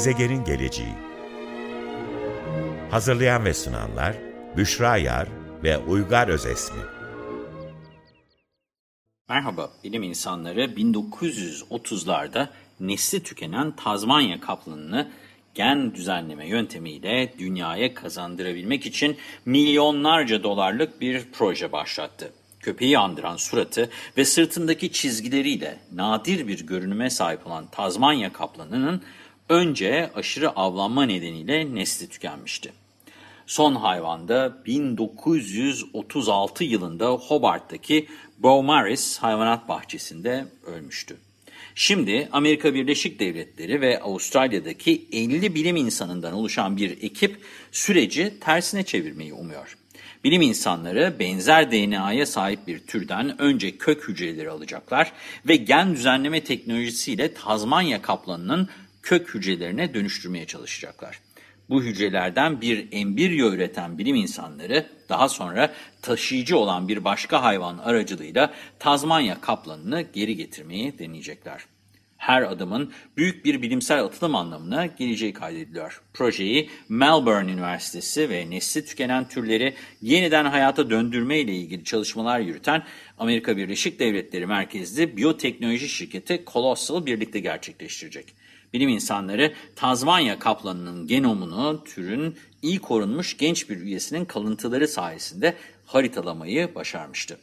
Gezegenin geleceği Hazırlayan ve sunanlar Büşra Yar ve Uygar Özesmi Merhaba, bilim insanları 1930'larda nesli tükenen Tazmanya kaplanını gen düzenleme yöntemiyle dünyaya kazandırabilmek için milyonlarca dolarlık bir proje başlattı. Köpeği andıran suratı ve sırtındaki çizgileriyle nadir bir görünüme sahip olan Tazmanya kaplanının önce aşırı avlanma nedeniyle nesli tükenmişti. Son hayvanda 1936 yılında Hobart'taki Beaumaris Hayvanat Bahçesi'nde ölmüştü. Şimdi Amerika Birleşik Devletleri ve Avustralya'daki 50 bilim insanından oluşan bir ekip süreci tersine çevirmeyi umuyor. Bilim insanları benzer DNA'ya sahip bir türden önce kök hücreleri alacaklar ve gen düzenleme teknolojisiyle Tazmanya kaplanının kök hücrelerine dönüştürmeye çalışacaklar. Bu hücrelerden bir embriyo üreten bilim insanları daha sonra taşıyıcı olan bir başka hayvan aracılığıyla Tazmanya kaplanını geri getirmeyi deneyecekler. Her adımın büyük bir bilimsel atılım anlamına geleceği kaydediliyor. Projeyi Melbourne Üniversitesi ve nesli tükenen türleri yeniden hayata döndürme ile ilgili çalışmalar yürüten Amerika Birleşik Devletleri merkezli biyoteknoloji şirketi Colossal birlikte gerçekleştirecek. Bilim insanları Tazmanya kaplanının genomunu türün iyi korunmuş genç bir üyesinin kalıntıları sayesinde haritalamayı başarmıştı.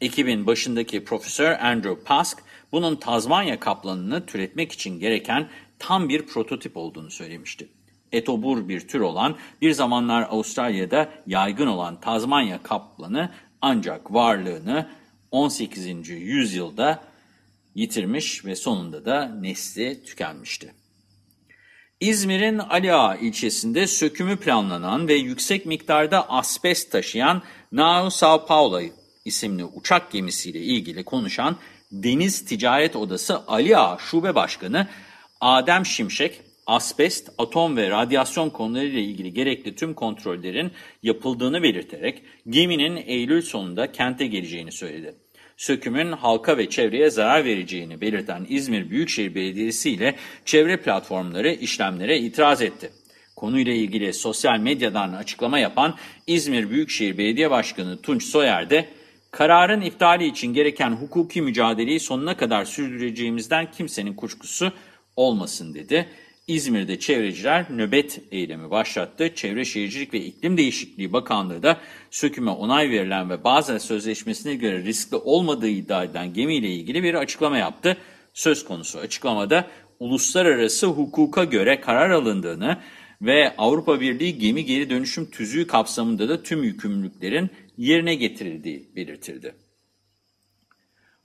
Ekibin başındaki Profesör Andrew Pask, bunun Tazmanya kaplanını türetmek için gereken tam bir prototip olduğunu söylemişti. Etobur bir tür olan, bir zamanlar Avustralya'da yaygın olan Tazmanya kaplanı ancak varlığını 18. yüzyılda yitirmiş ve sonunda da nesli tükenmişti. İzmir'in Ali Ağa ilçesinde sökümü planlanan ve yüksek miktarda asbest taşıyan Nao Sao Paulo isimli uçak gemisiyle ilgili konuşan Deniz Ticaret Odası Ali Ağa Şube Başkanı Adem Şimşek, asbest, atom ve radyasyon konularıyla ilgili gerekli tüm kontrollerin yapıldığını belirterek geminin Eylül sonunda kente geleceğini söyledi sökümün halka ve çevreye zarar vereceğini belirten İzmir Büyükşehir Belediyesi ile çevre platformları işlemlere itiraz etti. Konuyla ilgili sosyal medyadan açıklama yapan İzmir Büyükşehir Belediye Başkanı Tunç Soyer de kararın iptali için gereken hukuki mücadeleyi sonuna kadar sürdüreceğimizden kimsenin kuşkusu olmasın dedi. İzmir'de çevreciler nöbet eylemi başlattı. Çevre Şehircilik ve İklim Değişikliği Bakanlığı da söküme onay verilen ve bazen sözleşmesine göre riskli olmadığı iddia edilen gemiyle ilgili bir açıklama yaptı. Söz konusu açıklamada uluslararası hukuka göre karar alındığını ve Avrupa Birliği gemi geri dönüşüm tüzüğü kapsamında da tüm yükümlülüklerin yerine getirildiği belirtildi.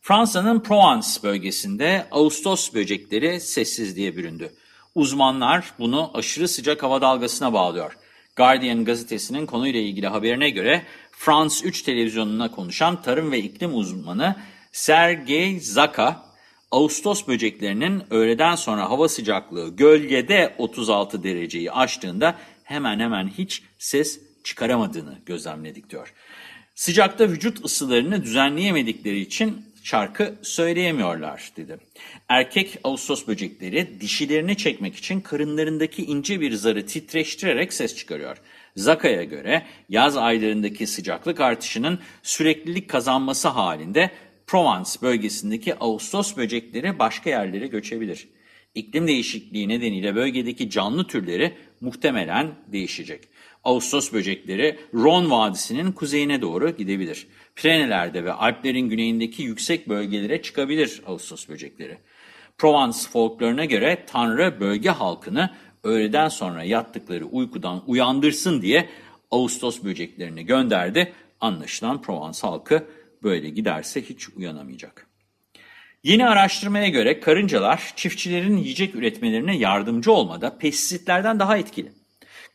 Fransa'nın Provence bölgesinde Ağustos böcekleri sessizliğe büründü. Uzmanlar bunu aşırı sıcak hava dalgasına bağlıyor. Guardian gazetesinin konuyla ilgili haberine göre France 3 televizyonuna konuşan tarım ve iklim uzmanı Sergey Zaka, Ağustos böceklerinin öğleden sonra hava sıcaklığı gölgede 36 dereceyi aştığında hemen hemen hiç ses çıkaramadığını gözlemledik diyor. Sıcakta vücut ısılarını düzenleyemedikleri için şarkı söyleyemiyorlar dedi. Erkek Ağustos böcekleri dişilerini çekmek için karınlarındaki ince bir zarı titreştirerek ses çıkarıyor. Zaka'ya göre yaz aylarındaki sıcaklık artışının süreklilik kazanması halinde Provence bölgesindeki Ağustos böcekleri başka yerlere göçebilir. İklim değişikliği nedeniyle bölgedeki canlı türleri muhtemelen değişecek. Ağustos böcekleri Ron Vadisi'nin kuzeyine doğru gidebilir. Pirenelerde ve Alplerin güneyindeki yüksek bölgelere çıkabilir Ağustos böcekleri. Provence folkloruna göre Tanrı bölge halkını öğleden sonra yattıkları uykudan uyandırsın diye Ağustos böceklerini gönderdi. Anlaşılan Provence halkı böyle giderse hiç uyanamayacak. Yeni araştırmaya göre karıncalar çiftçilerin yiyecek üretmelerine yardımcı olmada pestisitlerden daha etkili.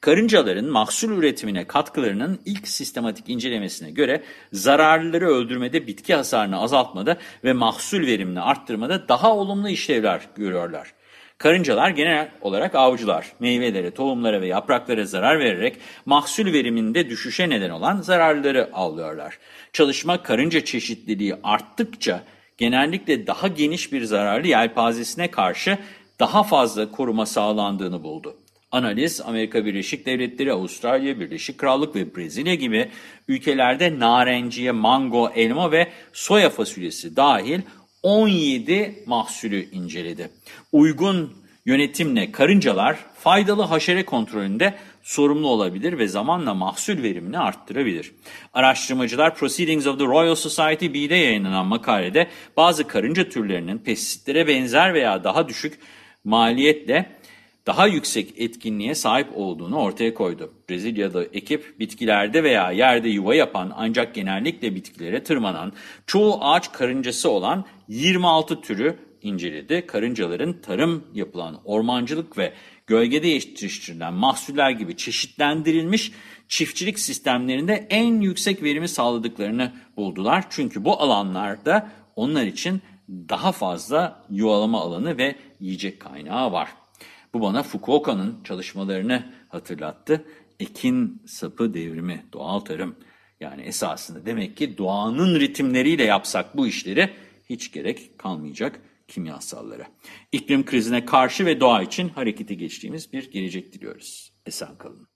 Karıncaların mahsul üretimine katkılarının ilk sistematik incelemesine göre zararlıları öldürmede, bitki hasarını azaltmada ve mahsul verimini arttırmada daha olumlu işlevler görüyorlar. Karıncalar genel olarak avcılar, meyvelere, tohumlara ve yapraklara zarar vererek mahsul veriminde düşüşe neden olan zararlıları avlıyorlar. Çalışma karınca çeşitliliği arttıkça genellikle daha geniş bir zararlı yelpazesine karşı daha fazla koruma sağlandığını buldu. Analiz Amerika Birleşik Devletleri, Avustralya, Birleşik Krallık ve Brezilya gibi ülkelerde narenciye, mango, elma ve soya fasulyesi dahil 17 mahsulü inceledi. Uygun yönetimle karıncalar faydalı haşere kontrolünde sorumlu olabilir ve zamanla mahsul verimini arttırabilir. Araştırmacılar Proceedings of the Royal Society B'de yayınlanan makalede bazı karınca türlerinin pestisitlere benzer veya daha düşük maliyetle daha yüksek etkinliğe sahip olduğunu ortaya koydu. Brezilya'da ekip bitkilerde veya yerde yuva yapan ancak genellikle bitkilere tırmanan çoğu ağaç karıncası olan 26 türü inceledi. Karıncaların tarım yapılan ormancılık ve gölgede yetiştirilen mahsuller gibi çeşitlendirilmiş çiftçilik sistemlerinde en yüksek verimi sağladıklarını buldular. Çünkü bu alanlarda onlar için daha fazla yuvalama alanı ve yiyecek kaynağı var. Bu bana Fukuoka'nın çalışmalarını hatırlattı. Ekin sapı devrimi, doğal tarım. Yani esasında demek ki doğanın ritimleriyle yapsak bu işleri hiç gerek kalmayacak kimyasallara. İklim krizine karşı ve doğa için harekete geçtiğimiz bir gelecek diliyoruz. Esen kalın.